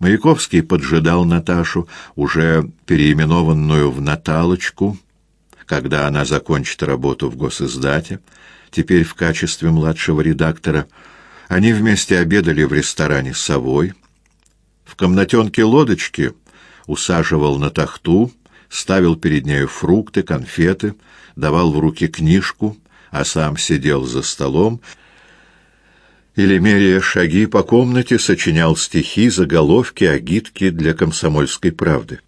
Маяковский поджидал Наташу, уже переименованную в Наталочку, когда она закончит работу в госиздате, теперь в качестве младшего редактора. Они вместе обедали в ресторане «Совой». В комнатенке лодочки усаживал на тахту, ставил перед нею фрукты, конфеты, давал в руки книжку, а сам сидел за столом или, меряя шаги по комнате, сочинял стихи, заголовки, агитки для комсомольской правды.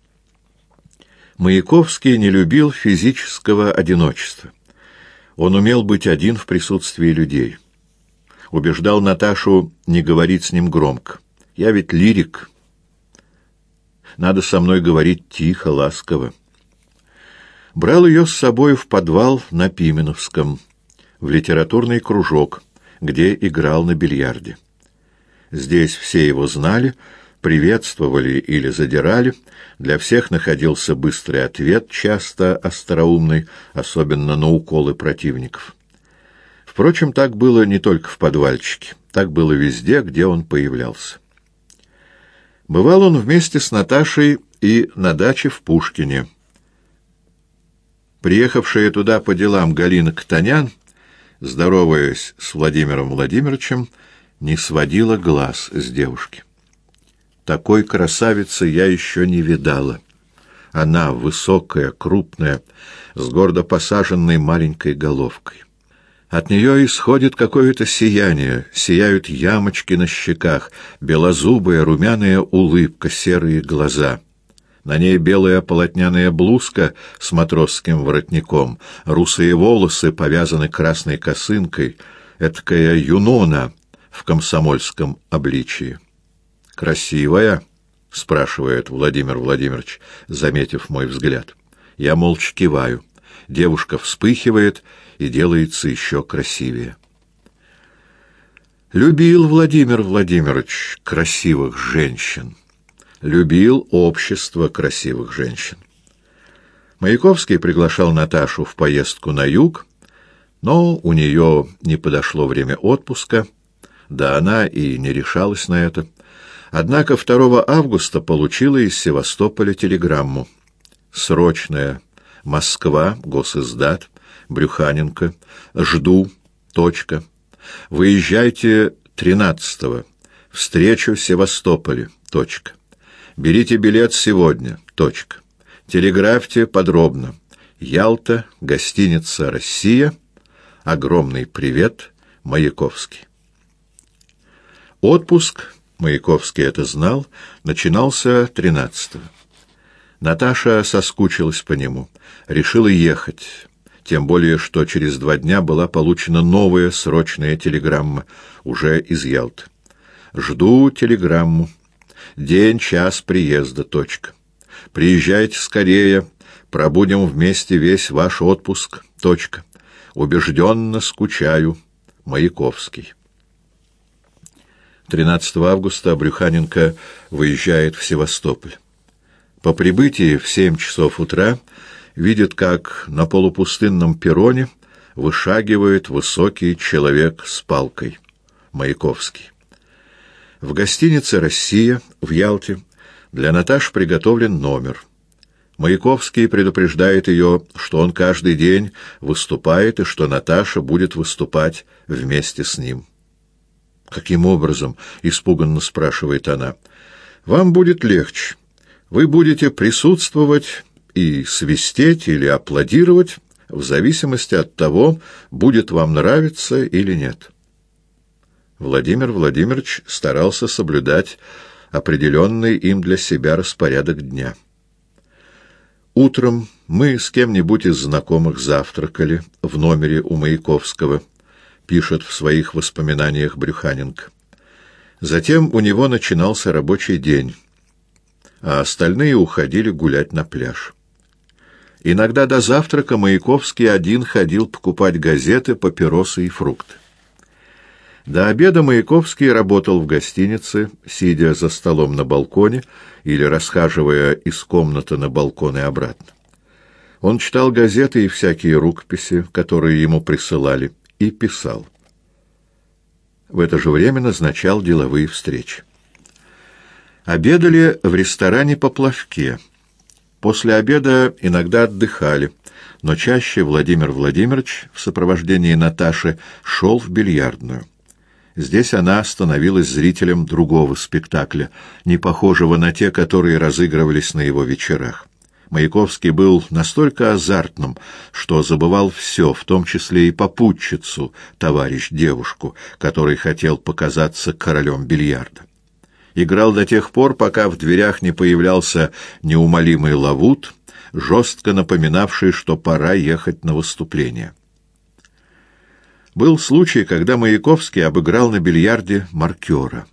Маяковский не любил физического одиночества. Он умел быть один в присутствии людей. Убеждал Наташу не говорить с ним громко. «Я ведь лирик. Надо со мной говорить тихо, ласково». Брал ее с собой в подвал на Пименовском, в литературный кружок, где играл на бильярде. Здесь все его знали, приветствовали или задирали, для всех находился быстрый ответ, часто остроумный, особенно на уколы противников. Впрочем, так было не только в подвальчике, так было везде, где он появлялся. Бывал он вместе с Наташей и на даче в Пушкине. Приехавшая туда по делам Галина Катанян, здороваясь с Владимиром Владимировичем, не сводила глаз с девушки. Такой красавицы я еще не видала. Она высокая, крупная, с гордо посаженной маленькой головкой. От нее исходит какое-то сияние, сияют ямочки на щеках, белозубая румяная улыбка, серые глаза. На ней белая полотняная блузка с матросским воротником, русые волосы повязаны красной косынкой, эткая юнона в комсомольском обличии. «Красивая?» — спрашивает Владимир Владимирович, заметив мой взгляд. Я молча киваю. Девушка вспыхивает и делается еще красивее. Любил Владимир Владимирович красивых женщин. Любил общество красивых женщин. Маяковский приглашал Наташу в поездку на юг, но у нее не подошло время отпуска, да она и не решалась на это. Однако 2 августа получила из Севастополя телеграмму. Срочная. Москва, госиздат, Брюханенко. Жду. Точка. Выезжайте 13-го. Встречу в Севастополе. Точка. Берите билет сегодня. Точка. Телеграфьте подробно. Ялта, гостиница «Россия». Огромный привет, Маяковский. Отпуск Маяковский это знал, начинался тринадцатого. Наташа соскучилась по нему, решила ехать, тем более, что через два дня была получена новая срочная телеграмма, уже из Ялты. «Жду телеграмму. День, час приезда. Точка. Приезжайте скорее, пробудем вместе весь ваш отпуск. Точка. Убежденно скучаю. Маяковский». 13 августа Брюханенко выезжает в Севастополь. По прибытии в 7 часов утра видит, как на полупустынном перроне вышагивает высокий человек с палкой. Маяковский. В гостинице «Россия» в Ялте для Наташи приготовлен номер. Маяковский предупреждает ее, что он каждый день выступает и что Наташа будет выступать вместе с ним. «Каким образом?» — испуганно спрашивает она. «Вам будет легче. Вы будете присутствовать и свистеть или аплодировать в зависимости от того, будет вам нравиться или нет». Владимир Владимирович старался соблюдать определенный им для себя распорядок дня. Утром мы с кем-нибудь из знакомых завтракали в номере у Маяковского пишет в своих воспоминаниях Брюханинг. Затем у него начинался рабочий день, а остальные уходили гулять на пляж. Иногда до завтрака Маяковский один ходил покупать газеты, папиросы и фрукты. До обеда Маяковский работал в гостинице, сидя за столом на балконе или расхаживая из комнаты на балкон и обратно. Он читал газеты и всякие рукописи, которые ему присылали, и писал. В это же время назначал деловые встречи. Обедали в ресторане «Поплавке». После обеда иногда отдыхали, но чаще Владимир Владимирович в сопровождении Наташи шел в бильярдную. Здесь она становилась зрителем другого спектакля, не похожего на те, которые разыгрывались на его вечерах. Маяковский был настолько азартным, что забывал все, в том числе и попутчицу, товарищ-девушку, который хотел показаться королем бильярда. Играл до тех пор, пока в дверях не появлялся неумолимый лавут, жестко напоминавший, что пора ехать на выступление. Был случай, когда Маяковский обыграл на бильярде маркера.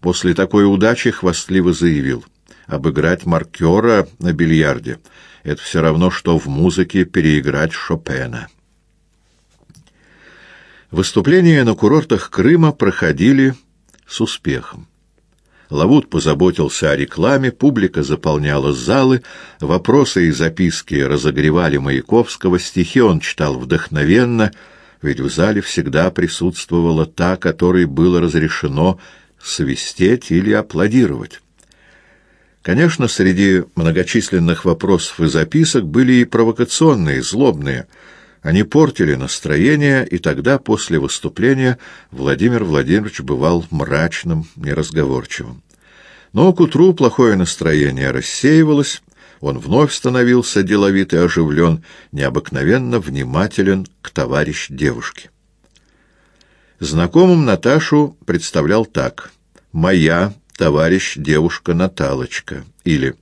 После такой удачи хвастливо заявил, обыграть маркера на бильярде — это все равно, что в музыке переиграть Шопена. Выступления на курортах Крыма проходили с успехом. Лавут позаботился о рекламе, публика заполняла залы, вопросы и записки разогревали Маяковского, стихи он читал вдохновенно — ведь в зале всегда присутствовала та, которой было разрешено свистеть или аплодировать. Конечно, среди многочисленных вопросов и записок были и провокационные, злобные. Они портили настроение, и тогда, после выступления, Владимир Владимирович бывал мрачным, неразговорчивым. Но к утру плохое настроение рассеивалось, он вновь становился деловит и оживлен, необыкновенно внимателен к товарищ девушке. Знакомым Наташу представлял так «Моя товарищ девушка Наталочка» или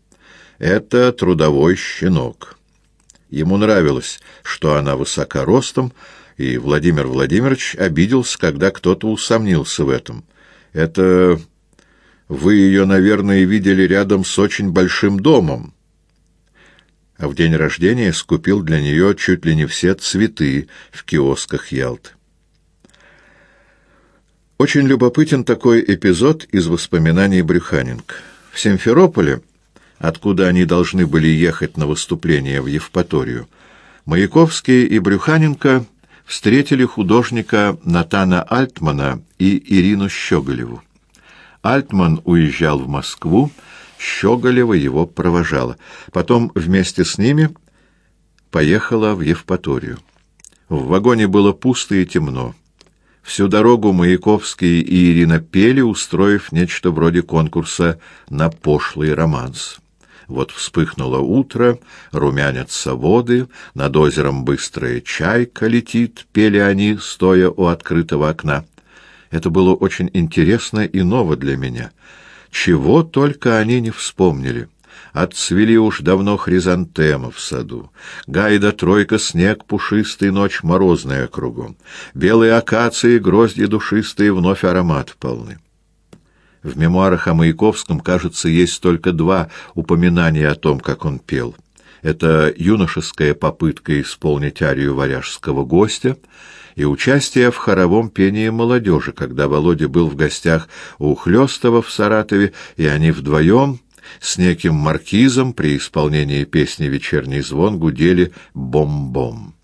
«Это трудовой щенок». Ему нравилось, что она высока ростом, и Владимир Владимирович обиделся, когда кто-то усомнился в этом. «Это вы ее, наверное, видели рядом с очень большим домом», а в день рождения скупил для нее чуть ли не все цветы в киосках Ялты. Очень любопытен такой эпизод из воспоминаний Брюханинг. В Симферополе, откуда они должны были ехать на выступление в Евпаторию, Маяковский и Брюханенко встретили художника Натана Альтмана и Ирину Щеголеву. Альтман уезжал в Москву, Щеголева его провожала. Потом вместе с ними поехала в Евпаторию. В вагоне было пусто и темно. Всю дорогу Маяковский и Ирина пели, устроив нечто вроде конкурса на пошлый романс. Вот вспыхнуло утро, румянятся воды, над озером быстрая чайка летит, пели они, стоя у открытого окна. Это было очень интересно и ново для меня — чего только они не вспомнили. Отцвели уж давно хризантемы в саду. Гайда тройка снег пушистый, ночь морозная кругом. Белые акации, грозди душистые, вновь аромат полны. В мемуарах о Маяковском, кажется, есть только два упоминания о том, как он пел. Это юношеская попытка исполнить арию варяжского гостя — и участие в хоровом пении молодежи, когда Володя был в гостях у Хлёстова в Саратове, и они вдвоем с неким маркизом при исполнении песни «Вечерний звон» гудели «бом-бом».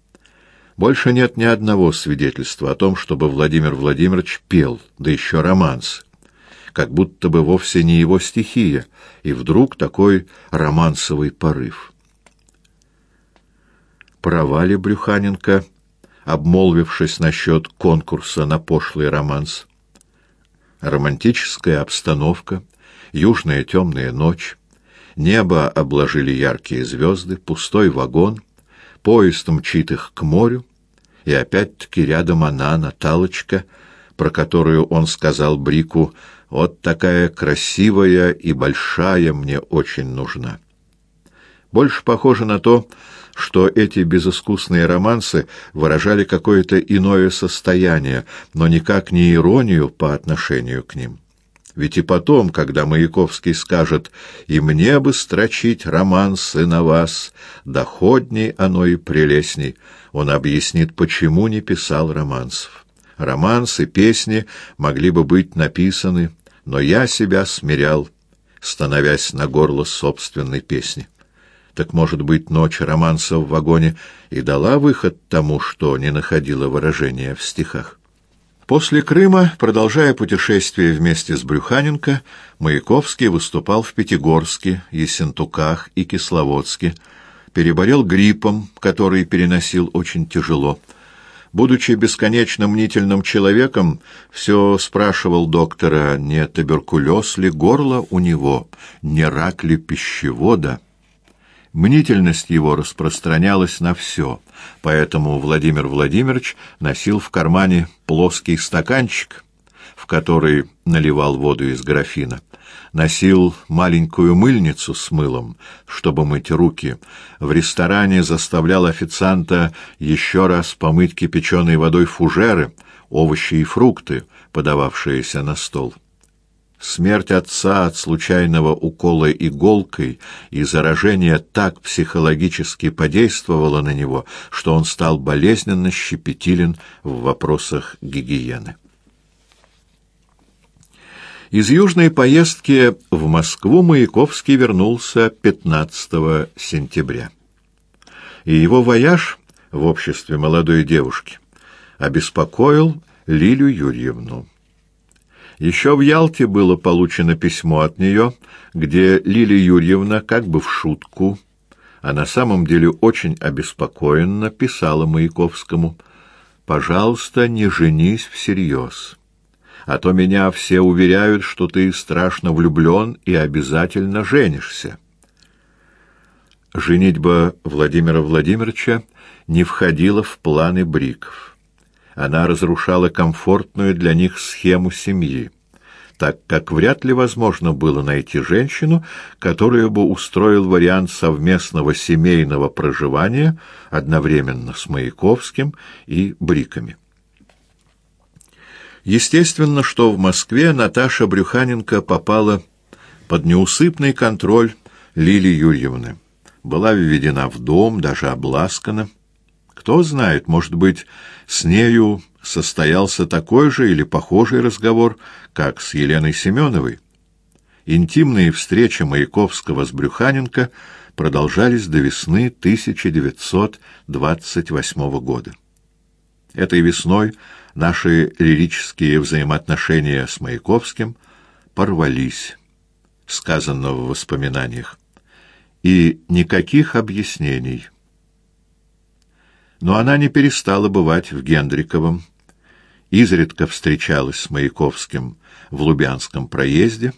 Больше нет ни одного свидетельства о том, чтобы Владимир Владимирович пел, да еще романс. Как будто бы вовсе не его стихия, и вдруг такой романсовый порыв. Провали Брюханенко обмолвившись насчет конкурса на пошлый романс. Романтическая обстановка, южная темная ночь, небо обложили яркие звезды, пустой вагон, поезд мчит их к морю, и опять-таки рядом она, Наталочка, про которую он сказал Брику, «Вот такая красивая и большая мне очень нужна». Больше похоже на то, что эти безыскусные романсы выражали какое-то иное состояние, но никак не иронию по отношению к ним. Ведь и потом, когда Маяковский скажет «И мне бы строчить романсы на вас, доходней оно и прелестней», он объяснит, почему не писал романсов. Романсы, песни могли бы быть написаны, но я себя смирял, становясь на горло собственной песни. Так, может быть, ночь романса в вагоне и дала выход тому, что не находило выражения в стихах? После Крыма, продолжая путешествие вместе с Брюханенко, Маяковский выступал в Пятигорске, Ессентуках и Кисловодске, переболел гриппом, который переносил очень тяжело. Будучи бесконечно мнительным человеком, все спрашивал доктора, не туберкулез ли горло у него, не рак ли пищевода. Мнительность его распространялась на все, поэтому Владимир Владимирович носил в кармане плоский стаканчик, в который наливал воду из графина, носил маленькую мыльницу с мылом, чтобы мыть руки, в ресторане заставлял официанта еще раз помыть кипяченой водой фужеры, овощи и фрукты, подававшиеся на стол. Смерть отца от случайного укола иголкой и заражение так психологически подействовала на него, что он стал болезненно щепетилен в вопросах гигиены. Из южной поездки в Москву Маяковский вернулся 15 сентября. И его вояж в обществе молодой девушки обеспокоил Лилю Юрьевну. Еще в Ялте было получено письмо от нее, где Лилия Юрьевна как бы в шутку, а на самом деле очень обеспокоенно писала Маяковскому «Пожалуйста, не женись всерьез, а то меня все уверяют, что ты страшно влюблен и обязательно женишься». Женитьба Владимира Владимировича не входила в планы Бриков. Она разрушала комфортную для них схему семьи, так как вряд ли возможно было найти женщину, которая бы устроил вариант совместного семейного проживания одновременно с Маяковским и Бриками. Естественно, что в Москве Наташа Брюханенко попала под неусыпный контроль Лили Юрьевны. Была введена в дом, даже обласкана. Кто знает, может быть, с нею состоялся такой же или похожий разговор, как с Еленой Семеновой. Интимные встречи Маяковского с Брюханенко продолжались до весны 1928 года. Этой весной наши лирические взаимоотношения с Маяковским порвались, сказано в воспоминаниях, и никаких объяснений – но она не перестала бывать в Гендриковом, изредка встречалась с Маяковским в Лубянском проезде,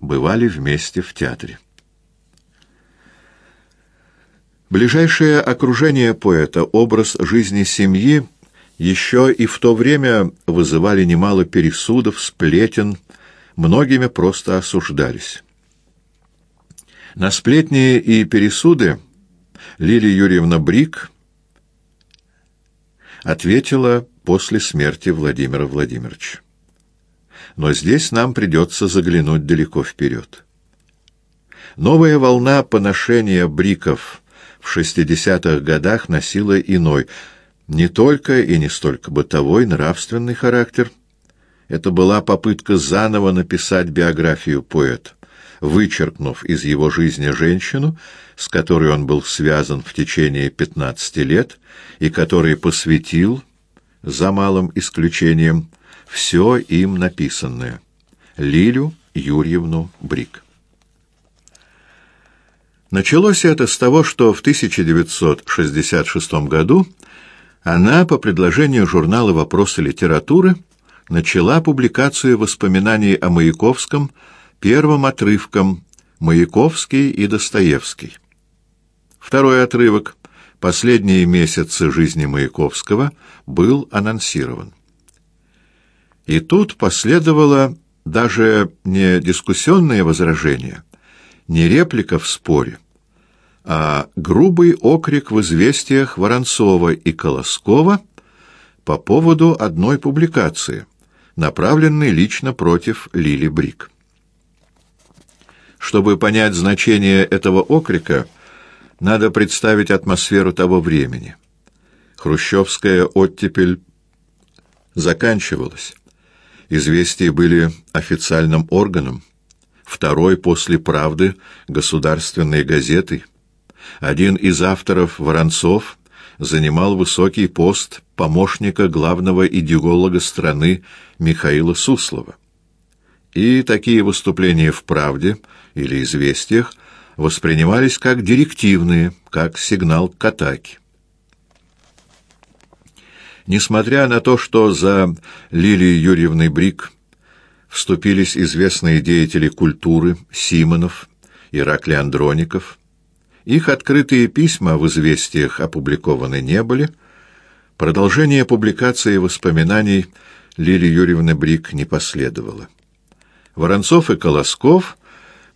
бывали вместе в театре. Ближайшее окружение поэта, образ жизни семьи, еще и в то время вызывали немало пересудов, сплетен, многими просто осуждались. На сплетни и пересуды Лилия Юрьевна Брик ответила после смерти Владимира Владимировича. Но здесь нам придется заглянуть далеко вперед. Новая волна поношения бриков в 60-х годах носила иной, не только и не столько бытовой, нравственный характер. Это была попытка заново написать биографию поэта вычеркнув из его жизни женщину, с которой он был связан в течение пятнадцати лет и который посвятил, за малым исключением, все им написанное. Лилю Юрьевну Брик. Началось это с того, что в 1966 году она, по предложению журнала «Вопросы литературы», начала публикацию воспоминаний о Маяковском первым отрывком «Маяковский и Достоевский». Второй отрывок «Последние месяцы жизни Маяковского» был анонсирован. И тут последовало даже не дискуссионное возражение, не реплика в споре, а грубый окрик в известиях Воронцова и Колоскова по поводу одной публикации, направленной лично против Лили Брик. Чтобы понять значение этого окрика, надо представить атмосферу того времени. Хрущевская оттепель заканчивалась. Известия были официальным органом, второй после «Правды» государственной газетой. Один из авторов, Воронцов, занимал высокий пост помощника главного идеолога страны Михаила Суслова. И такие выступления в «Правде» или «Известиях» воспринимались как директивные, как сигнал к атаке. Несмотря на то, что за Лилией Юрьевной Брик вступились известные деятели культуры Симонов, Ираклий Андроников, их открытые письма в «Известиях» опубликованы не были, продолжение публикации воспоминаний Лилии Юрьевны Брик не последовало. Воронцов и Колосков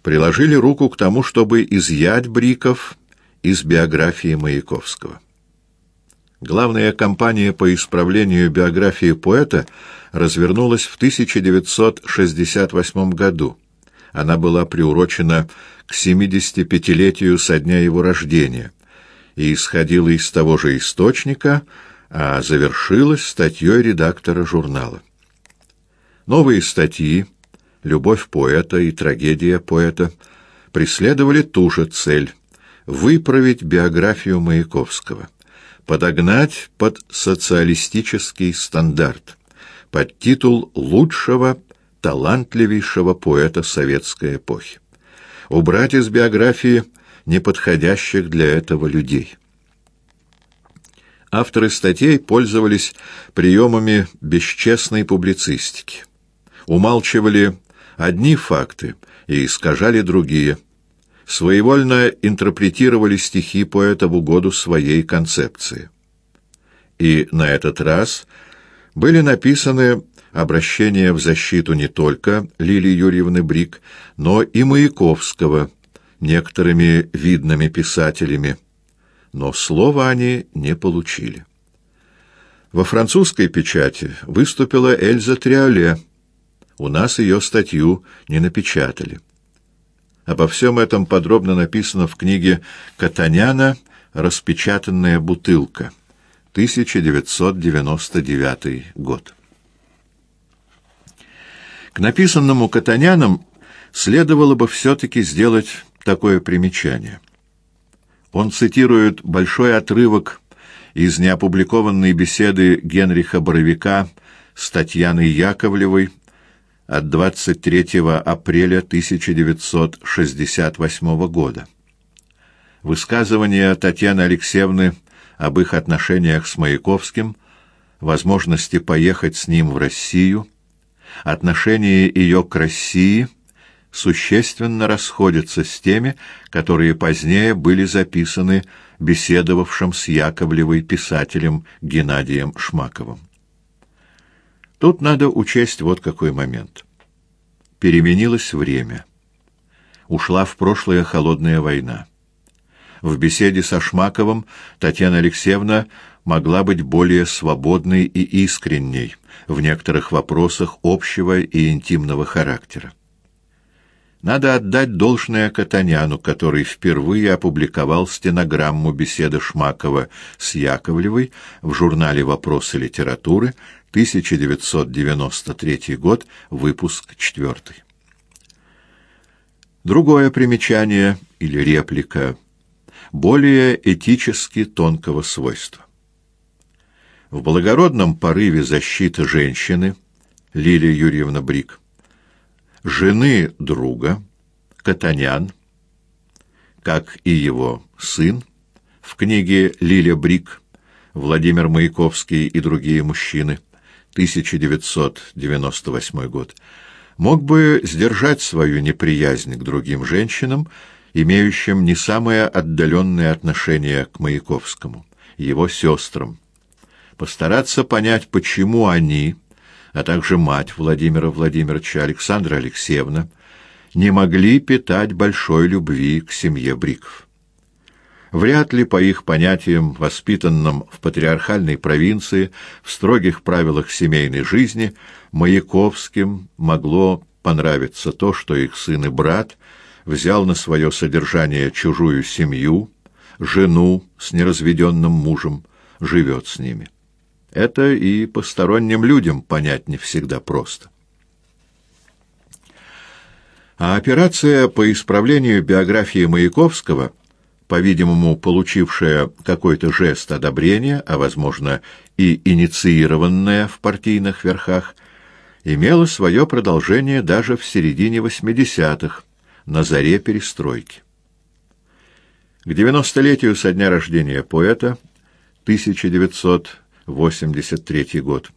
приложили руку к тому, чтобы изъять Бриков из биографии Маяковского. Главная кампания по исправлению биографии поэта развернулась в 1968 году. Она была приурочена к 75-летию со дня его рождения и исходила из того же источника, а завершилась статьей редактора журнала. Новые статьи «Любовь поэта» и «Трагедия поэта» преследовали ту же цель — выправить биографию Маяковского, подогнать под социалистический стандарт, под титул лучшего, талантливейшего поэта советской эпохи убрать из биографии неподходящих для этого людей. Авторы статей пользовались приемами бесчестной публицистики. Умалчивали одни факты и искажали другие. Своевольно интерпретировали стихи поэта в угоду своей концепции. И на этот раз были написаны обращение в защиту не только Лилии Юрьевны Брик, но и Маяковского, некоторыми видными писателями, но слова они не получили. Во французской печати выступила Эльза Триоле. У нас ее статью не напечатали. Обо всем этом подробно написано в книге Катаняна «Распечатанная бутылка», 1999 год. К написанному Катаняном следовало бы все-таки сделать такое примечание. Он цитирует большой отрывок из неопубликованной беседы Генриха Боровика с Татьяной Яковлевой от 23 апреля 1968 года. Высказывание Татьяны Алексеевны об их отношениях с Маяковским, возможности поехать с ним в Россию – отношение ее к России существенно расходятся с теми, которые позднее были записаны беседовавшим с Яковлевой писателем Геннадием Шмаковым. Тут надо учесть вот какой момент. Переменилось время. Ушла в прошлое холодная война. В беседе со Шмаковым Татьяна Алексеевна могла быть более свободной и искренней в некоторых вопросах общего и интимного характера. Надо отдать должное Катаняну, который впервые опубликовал стенограмму беседы Шмакова с Яковлевой в журнале «Вопросы литературы», 1993 год, выпуск 4. Другое примечание или реплика более этически тонкого свойства. В благородном порыве защиты женщины Лилия Юрьевна Брик, жены друга, Катанян, как и его сын, в книге «Лиля Брик», Владимир Маяковский и другие мужчины, 1998 год, мог бы сдержать свою неприязнь к другим женщинам, имеющим не самое отдаленное отношение к Маяковскому, его сестрам, постараться понять, почему они, а также мать Владимира Владимировича Александра Алексеевна, не могли питать большой любви к семье Бриков. Вряд ли, по их понятиям, воспитанным в патриархальной провинции, в строгих правилах семейной жизни, Маяковским могло понравиться то, что их сын и брат взял на свое содержание чужую семью, жену с неразведенным мужем, живет с ними. Это и посторонним людям понять не всегда просто. А операция по исправлению биографии Маяковского по-видимому, получившая какой-то жест одобрения, а, возможно, и инициированная в партийных верхах, имела свое продолжение даже в середине 80-х, на заре перестройки. К 90-летию со дня рождения поэта, 1983 год,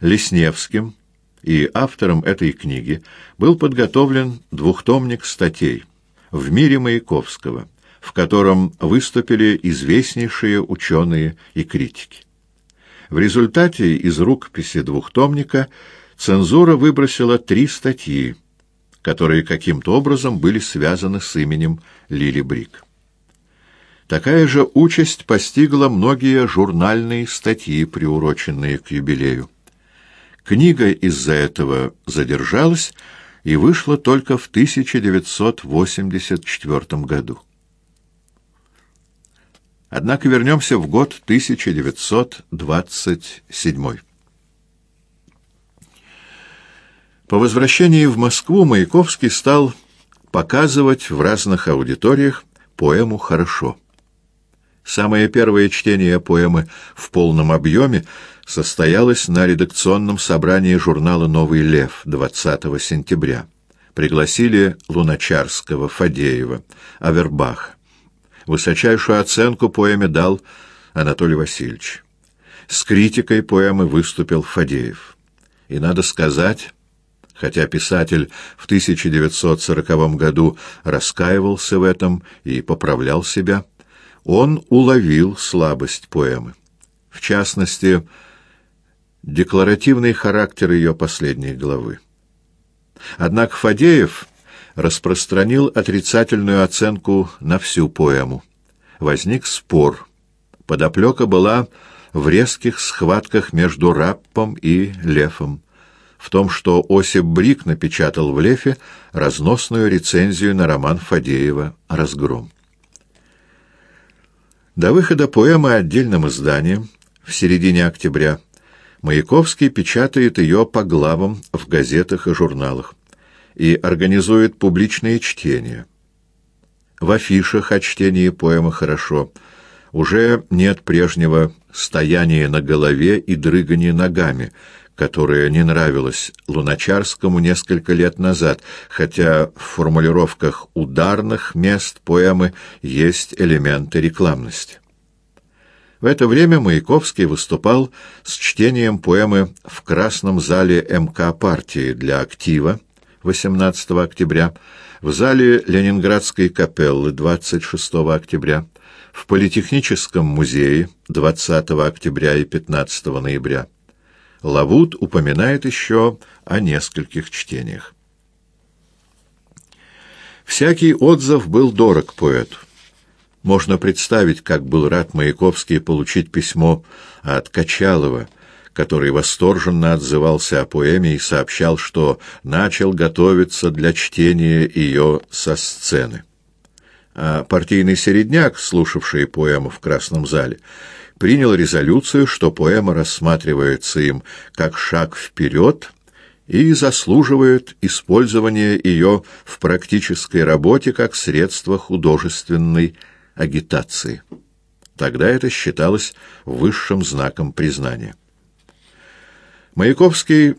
Лесневским и автором этой книги был подготовлен двухтомник статей «В мире Маяковского», в котором выступили известнейшие ученые и критики. В результате из рукописи двухтомника цензура выбросила три статьи, которые каким-то образом были связаны с именем Лили Брик. Такая же участь постигла многие журнальные статьи, приуроченные к юбилею. Книга из-за этого задержалась и вышла только в 1984 году. Однако вернемся в год 1927. По возвращении в Москву Маяковский стал показывать в разных аудиториях поэму «Хорошо». Самое первое чтение поэмы в полном объеме состоялось на редакционном собрании журнала «Новый лев» 20 сентября. Пригласили Луначарского, Фадеева, Авербаха. Высочайшую оценку поэме дал Анатолий Васильевич. С критикой поэмы выступил Фадеев. И надо сказать, хотя писатель в 1940 году раскаивался в этом и поправлял себя, он уловил слабость поэмы. В частности, декларативный характер ее последней главы. Однако Фадеев распространил отрицательную оценку на всю поэму. Возник спор. Подоплека была в резких схватках между Раппом и Лефом, в том, что Осип Брик напечатал в Лефе разносную рецензию на роман Фадеева «Разгром». До выхода поэмы отдельным изданием в середине октября Маяковский печатает ее по главам в газетах и журналах и организует публичные чтения. В афишах о чтении поэмы «Хорошо» уже нет прежнего стояния на голове и дрыгания ногами, которое не нравилось Луначарскому несколько лет назад, хотя в формулировках ударных мест поэмы есть элементы рекламности. В это время Маяковский выступал с чтением поэмы в Красном зале МК партии для актива 18 октября, в зале Ленинградской капеллы 26 октября, в Политехническом музее 20 октября и 15 ноября. Лавут упоминает еще о нескольких чтениях. Всякий отзыв был дорог поэту. Можно представить, как был рад Маяковский получить письмо от Качалова, который восторженно отзывался о поэме и сообщал, что начал готовиться для чтения ее со сцены. А партийный середняк, слушавший поэму в Красном зале, принял резолюцию, что поэма рассматривается им как шаг вперед и заслуживает использования ее в практической работе как средство художественной агитации. Тогда это считалось высшим знаком признания. Маяковский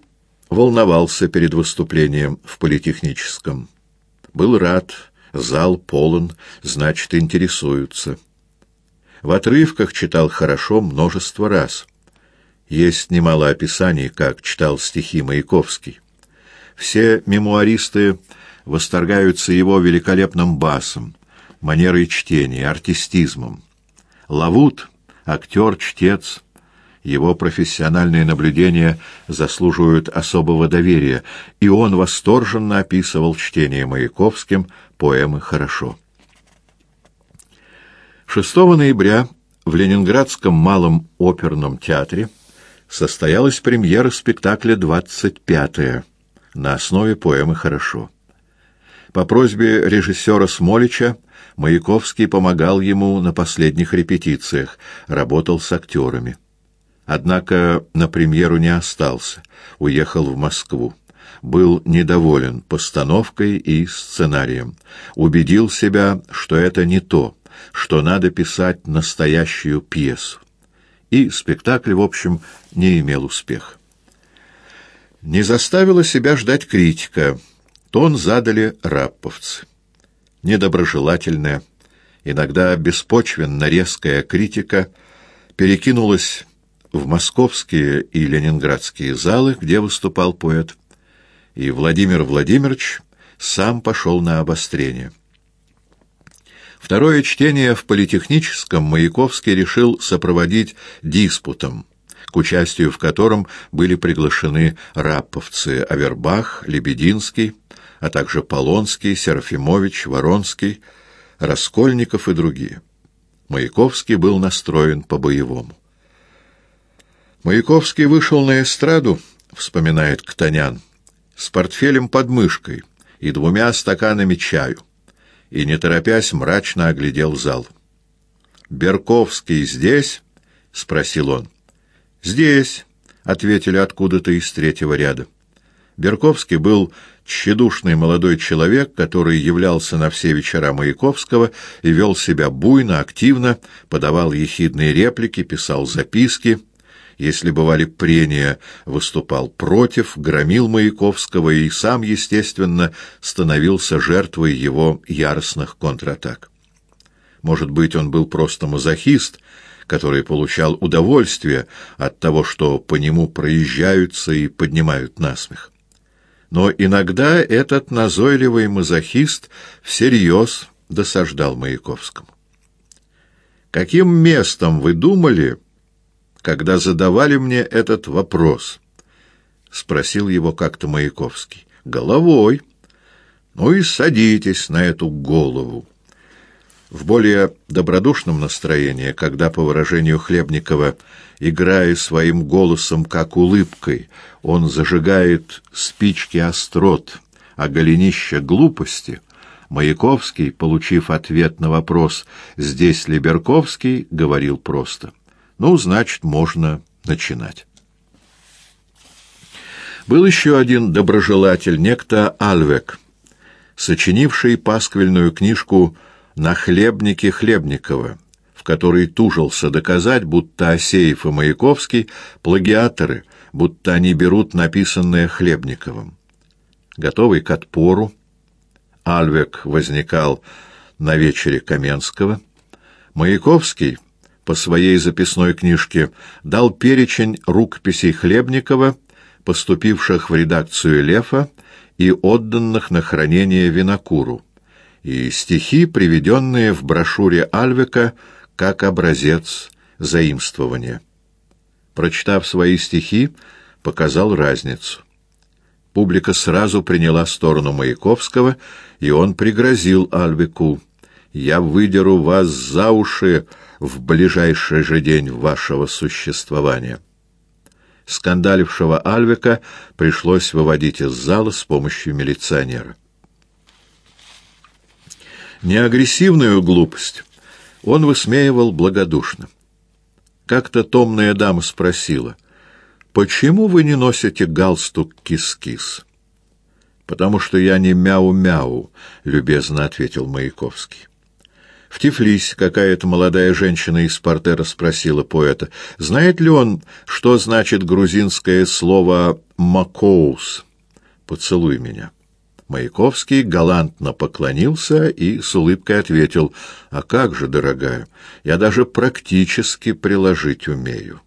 волновался перед выступлением в политехническом. Был рад, зал полон, значит, интересуются. В отрывках читал хорошо множество раз. Есть немало описаний, как читал стихи Маяковский. Все мемуаристы восторгаются его великолепным басом, манерой чтения, артистизмом. Лавут, актер-чтец, его профессиональные наблюдения заслуживают особого доверия, и он восторженно описывал чтение Маяковским поэмы «Хорошо». 6 ноября в Ленинградском малом оперном театре состоялась премьера спектакля «25 на основе поэмы «Хорошо». По просьбе режиссера Смолича Маяковский помогал ему на последних репетициях, работал с актерами. Однако на премьеру не остался, уехал в Москву. Был недоволен постановкой и сценарием. Убедил себя, что это не то, что надо писать настоящую пьесу. И спектакль, в общем, не имел успеха. Не заставила себя ждать критика. Тон задали рапповцы. Недоброжелательная, иногда беспочвенно резкая критика перекинулась в московские и ленинградские залы, где выступал поэт, и Владимир Владимирович сам пошел на обострение. Второе чтение в политехническом Маяковский решил сопроводить диспутом, к участию в котором были приглашены рапповцы Авербах, Лебединский, а также Полонский, Серафимович, Воронский, Раскольников и другие. Маяковский был настроен по-боевому. Маяковский вышел на эстраду, вспоминает Ктанян, с портфелем под мышкой и двумя стаканами чаю, и, не торопясь, мрачно оглядел зал. «Берковский здесь?» — спросил он. «Здесь», — ответили откуда-то из третьего ряда. Берковский был тщедушный молодой человек, который являлся на все вечера Маяковского и вел себя буйно, активно, подавал ехидные реплики, писал записки. Если бывали прения, выступал против, громил Маяковского и сам, естественно, становился жертвой его яростных контратак. Может быть, он был просто мазохист, который получал удовольствие от того, что по нему проезжаются и поднимают насмех но иногда этот назойливый мазохист всерьез досаждал Маяковскому. «Каким местом вы думали, когда задавали мне этот вопрос?» — спросил его как-то Маяковский. «Головой. Ну и садитесь на эту голову». В более добродушном настроении, когда, по выражению Хлебникова, играя своим голосом, как улыбкой, он зажигает спички острот, а голенища глупости, Маяковский, получив ответ на вопрос «Здесь ли Берковский?», говорил просто «Ну, значит, можно начинать». Был еще один доброжелатель, некто Альвек, сочинивший пасквильную книжку на хлебнике Хлебникова, в которой тужился доказать, будто Асеев и Маяковский — плагиаторы, будто они берут написанное Хлебниковым. Готовый к отпору, Альвек возникал на вечере Каменского. Маяковский по своей записной книжке дал перечень рукописей Хлебникова, поступивших в редакцию Лефа и отданных на хранение Винокуру и стихи, приведенные в брошюре Альвека как образец заимствования. Прочитав свои стихи, показал разницу. Публика сразу приняла сторону Маяковского, и он пригрозил Альвеку «Я выдеру вас за уши в ближайший же день вашего существования». Скандалившего Альвека пришлось выводить из зала с помощью милиционера. Неагрессивную глупость он высмеивал благодушно. Как-то томная дама спросила, «Почему вы не носите галстук кис-кис?» «Потому что я не мяу-мяу», — любезно ответил Маяковский. В Тифлисе какая-то молодая женщина из портера спросила поэта, знает ли он, что значит грузинское слово «макоус» — «поцелуй меня». Маяковский галантно поклонился и с улыбкой ответил, «А как же, дорогая, я даже практически приложить умею».